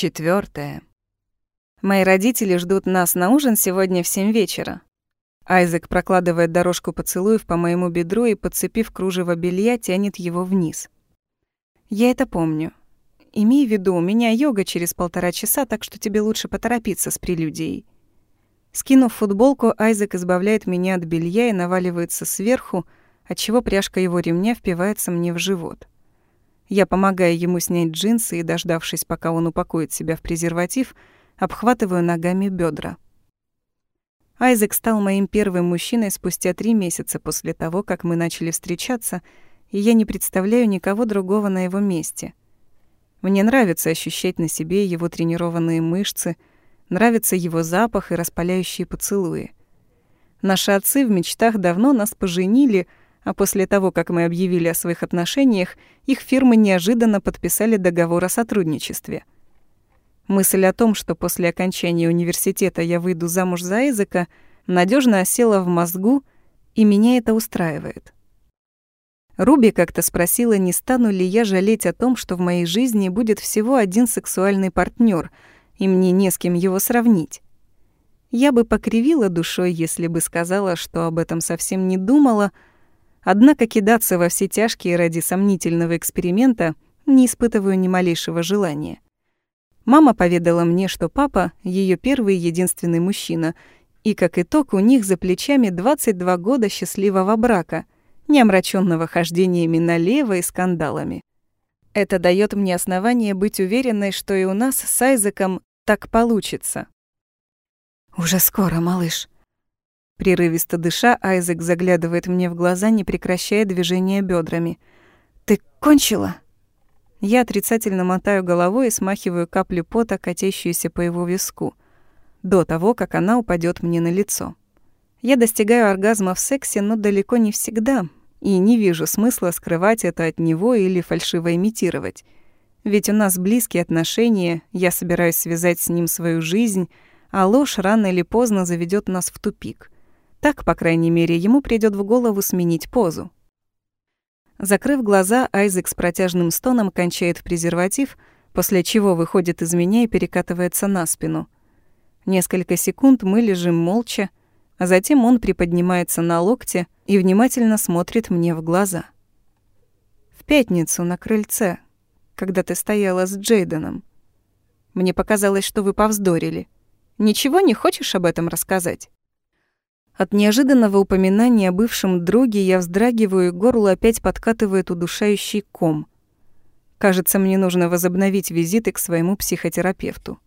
Четвертое. Мои родители ждут нас на ужин сегодня в семь вечера. Айзек прокладывает дорожку поцелуев по моему бедру и, подцепив кружево белья, тянет его вниз. Я это помню. Имей в виду, у меня йога через полтора часа, так что тебе лучше поторопиться с прелюдией. Скинув футболку, Айзек избавляет меня от белья и наваливается сверху, отчего пряжка его ремня впивается мне в живот. Я помогаю ему снять джинсы и, дождавшись, пока он упакует себя в презерватив, обхватываю ногами бедра. Айзек стал моим первым мужчиной спустя три месяца после того, как мы начали встречаться, и я не представляю никого другого на его месте. Мне нравится ощущать на себе его тренированные мышцы, нравится его запах и распаляющие поцелуи. Наши отцы в мечтах давно нас поженили — а после того, как мы объявили о своих отношениях, их фирмы неожиданно подписали договор о сотрудничестве. Мысль о том, что после окончания университета я выйду замуж за языка, надежно осела в мозгу, и меня это устраивает. Руби как-то спросила, не стану ли я жалеть о том, что в моей жизни будет всего один сексуальный партнер, и мне не с кем его сравнить. Я бы покривила душой, если бы сказала, что об этом совсем не думала — Однако кидаться во все тяжкие ради сомнительного эксперимента не испытываю ни малейшего желания. Мама поведала мне, что папа — ее первый и единственный мужчина, и как итог у них за плечами 22 года счастливого брака, не омраченного хождениями налево и скандалами. Это дает мне основание быть уверенной, что и у нас с Айзеком так получится. «Уже скоро, малыш», Прерывисто дыша, Айзек заглядывает мне в глаза, не прекращая движения бедрами. «Ты кончила?» Я отрицательно мотаю головой и смахиваю каплю пота, катящуюся по его виску, до того, как она упадет мне на лицо. Я достигаю оргазма в сексе, но далеко не всегда, и не вижу смысла скрывать это от него или фальшиво имитировать. Ведь у нас близкие отношения, я собираюсь связать с ним свою жизнь, а ложь рано или поздно заведет нас в тупик. Так, по крайней мере, ему придёт в голову сменить позу. Закрыв глаза, Айзек с протяжным стоном кончает в презерватив, после чего выходит из меня и перекатывается на спину. Несколько секунд мы лежим молча, а затем он приподнимается на локте и внимательно смотрит мне в глаза. В пятницу на крыльце, когда ты стояла с Джейденом. Мне показалось, что вы повздорили. Ничего не хочешь об этом рассказать? От неожиданного упоминания о бывшем друге я вздрагиваю, и горло опять подкатывает удушающий ком. Кажется, мне нужно возобновить визиты к своему психотерапевту.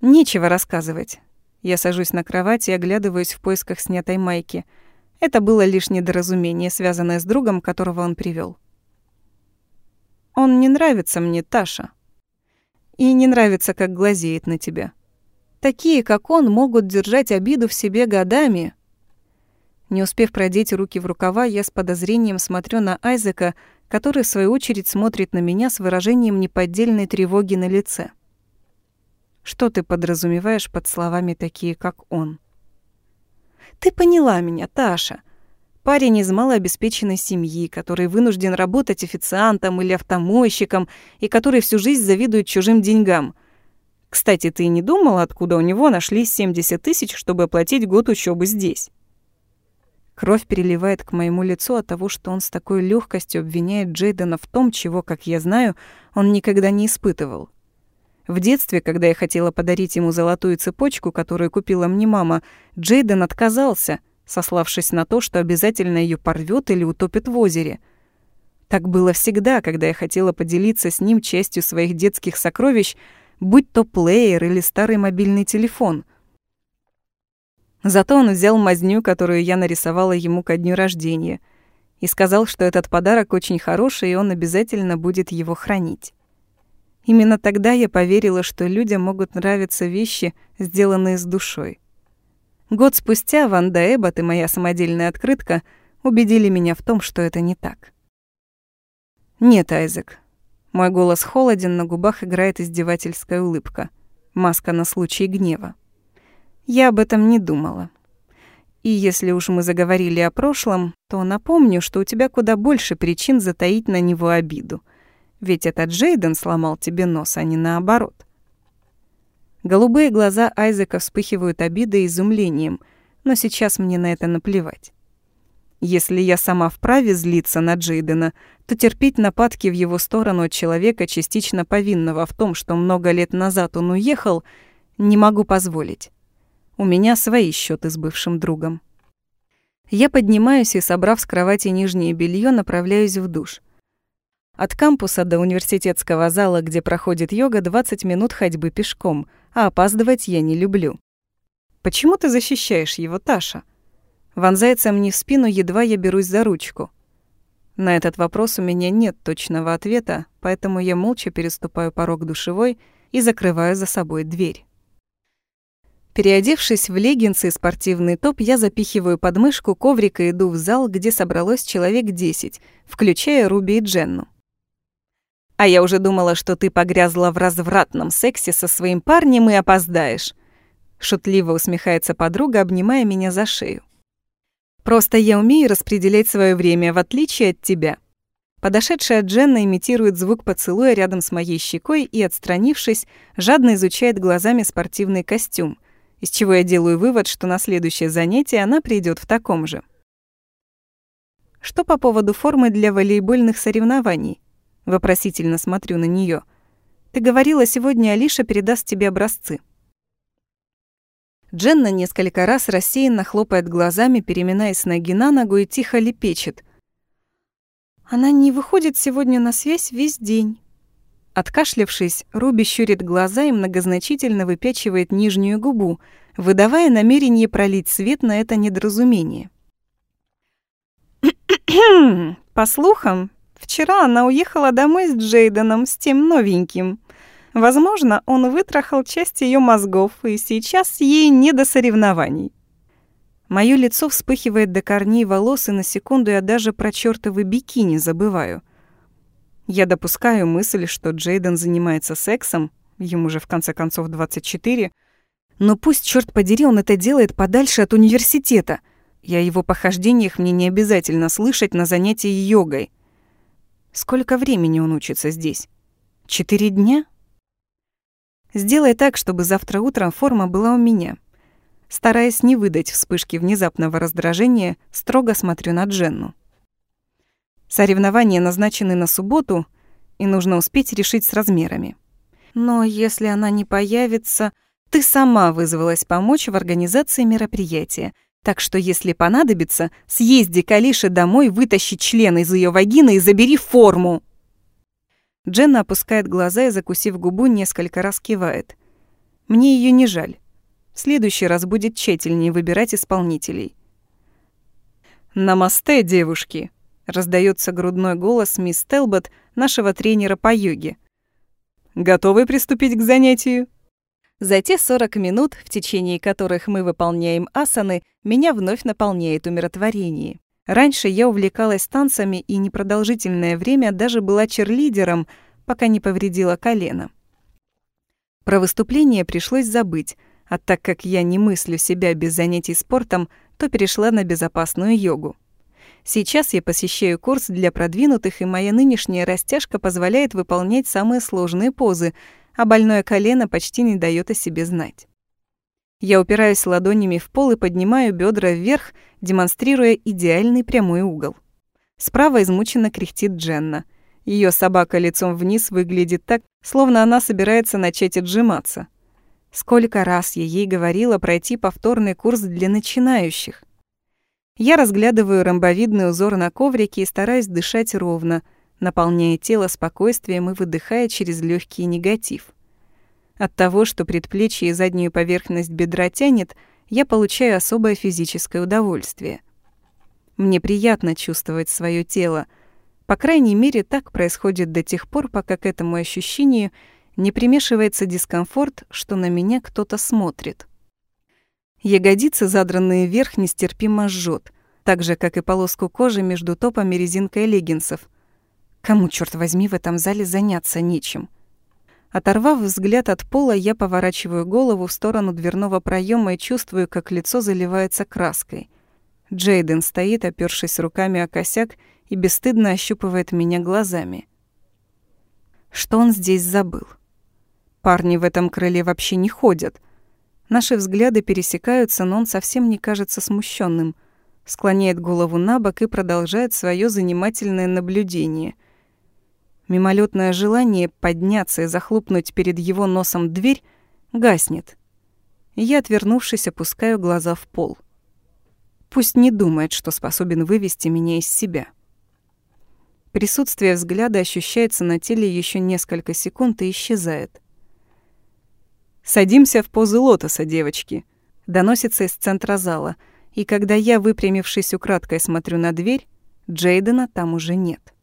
Нечего рассказывать. Я сажусь на кровать и оглядываюсь в поисках снятой майки. Это было лишь недоразумение, связанное с другом, которого он привел. Он не нравится мне, Таша. И не нравится, как глазеет на тебя. Такие, как он, могут держать обиду в себе годами. Не успев продеть руки в рукава, я с подозрением смотрю на Айзека, который, в свою очередь, смотрит на меня с выражением неподдельной тревоги на лице. Что ты подразумеваешь под словами такие, как он? Ты поняла меня, Таша. Парень из малообеспеченной семьи, который вынужден работать официантом или автомойщиком и который всю жизнь завидует чужим деньгам — кстати, ты не думал, откуда у него нашлись 70 тысяч, чтобы оплатить год учебы здесь? Кровь переливает к моему лицу от того, что он с такой легкостью обвиняет Джейдена в том, чего, как я знаю, он никогда не испытывал. В детстве, когда я хотела подарить ему золотую цепочку, которую купила мне мама, Джейден отказался, сославшись на то, что обязательно ее порвет или утопит в озере. Так было всегда, когда я хотела поделиться с ним частью своих детских сокровищ, будь то плеер или старый мобильный телефон. Зато он взял мазню, которую я нарисовала ему ко дню рождения, и сказал, что этот подарок очень хороший, и он обязательно будет его хранить. Именно тогда я поверила, что людям могут нравиться вещи, сделанные с душой. Год спустя Ванда Эббот и моя самодельная открытка убедили меня в том, что это не так. Нет, Айзек, мой голос холоден, на губах играет издевательская улыбка. Маска на случай гнева. Я об этом не думала. И если уж мы заговорили о прошлом, то напомню, что у тебя куда больше причин затаить на него обиду. Ведь это Джейден сломал тебе нос, а не наоборот. Голубые глаза Айзека вспыхивают обидой и изумлением, но сейчас мне на это наплевать. Если я сама вправе злиться на Джейдена, то терпеть нападки в его сторону человека, частично повинного в том, что много лет назад он уехал, не могу позволить. У меня свои счеты с бывшим другом. Я поднимаюсь и, собрав с кровати нижнее белье, направляюсь в душ. От кампуса до университетского зала, где проходит йога, 20 минут ходьбы пешком, а опаздывать я не люблю. «Почему ты защищаешь его, Таша?» Вонзается мне в спину, едва я берусь за ручку. На этот вопрос у меня нет точного ответа, поэтому я молча переступаю порог душевой и закрываю за собой дверь. Переодевшись в леггинсы и спортивный топ, я запихиваю под мышку коврик и иду в зал, где собралось человек 10, включая Руби и Дженну. «А я уже думала, что ты погрязла в развратном сексе со своим парнем и опоздаешь», шутливо усмехается подруга, обнимая меня за шею. Просто я умею распределять свое время, в отличие от тебя». Подошедшая Дженна имитирует звук поцелуя рядом с моей щекой и, отстранившись, жадно изучает глазами спортивный костюм, из чего я делаю вывод, что на следующее занятие она придет в таком же. «Что по поводу формы для волейбольных соревнований?» Вопросительно смотрю на нее. «Ты говорила, сегодня Алиша передаст тебе образцы». Дженна несколько раз рассеянно хлопает глазами, переминаясь ноги на ногу и тихо лепечет. «Она не выходит сегодня на связь весь день». Откашлявшись, Руби щурит глаза и многозначительно выпячивает нижнюю губу, выдавая намерение пролить свет на это недоразумение. «По слухам, вчера она уехала домой с Джейденом, с тем новеньким. Возможно, он вытрахал часть ее мозгов, и сейчас ей не до соревнований. Моё лицо вспыхивает до корней волос, и на секунду я даже про чёртовы бикини забываю. Я допускаю мысль, что Джейден занимается сексом, ему же в конце концов 24, но пусть, черт подери, он это делает подальше от университета. Я о его похождениях мне не обязательно слышать на занятии йогой. Сколько времени он учится здесь? Четыре дня? Сделай так, чтобы завтра утром форма была у меня. Стараясь не выдать вспышки внезапного раздражения, строго смотрю на Дженну. Соревнования назначены на субботу, и нужно успеть решить с размерами. Но если она не появится, ты сама вызвалась помочь в организации мероприятия. Так что, если понадобится, съезди к Алише домой, вытащи член из ее вагины и забери форму. Дженна опускает глаза и, закусив губу, несколько раз кивает. Мне ее не жаль. В следующий раз будет тщательнее выбирать исполнителей. «Намасте, девушки!» — раздается грудной голос мисс Телбот, нашего тренера по йоге. «Готовы приступить к занятию?» За те 40 минут, в течение которых мы выполняем асаны, меня вновь наполняет умиротворение. Раньше я увлекалась танцами и непродолжительное время даже была черлидером, пока не повредила колено. Про выступление пришлось забыть, а так как я не мыслю себя без занятий спортом, то перешла на безопасную йогу. Сейчас я посещаю курс для продвинутых, и моя нынешняя растяжка позволяет выполнять самые сложные позы, а больное колено почти не дает о себе знать. Я упираюсь ладонями в пол и поднимаю бедра вверх, демонстрируя идеальный прямой угол. Справа измученно кряхтит Дженна. Ее собака лицом вниз выглядит так, словно она собирается начать отжиматься. Сколько раз я ей говорила пройти повторный курс для начинающих. Я разглядываю ромбовидный узор на коврике и стараюсь дышать ровно, наполняя тело спокойствием и выдыхая через легкий негатив. От того, что предплечье и заднюю поверхность бедра тянет, я получаю особое физическое удовольствие. Мне приятно чувствовать свое тело. По крайней мере, так происходит до тех пор, пока к этому ощущению не примешивается дискомфорт, что на меня кто-то смотрит. Ягодицы, задранные вверх, нестерпимо жжет, так же, как и полоску кожи между топами резинкой леггинсов. Кому, черт возьми, в этом зале заняться нечем? Оторвав взгляд от пола, я поворачиваю голову в сторону дверного проема и чувствую, как лицо заливается краской. Джейден стоит, опёршись руками о косяк, и бесстыдно ощупывает меня глазами. Что он здесь забыл? Парни в этом крыле вообще не ходят. Наши взгляды пересекаются, но он совсем не кажется смущенным. Склоняет голову на бок и продолжает свое занимательное наблюдение. Мимолетное желание подняться и захлопнуть перед его носом дверь гаснет. Я, отвернувшись, опускаю глаза в пол. Пусть не думает, что способен вывести меня из себя. Присутствие взгляда ощущается на теле еще несколько секунд и исчезает. «Садимся в позу лотоса, девочки», — доносится из центра зала, и когда я, выпрямившись украдкой, смотрю на дверь, Джейдена там уже нет.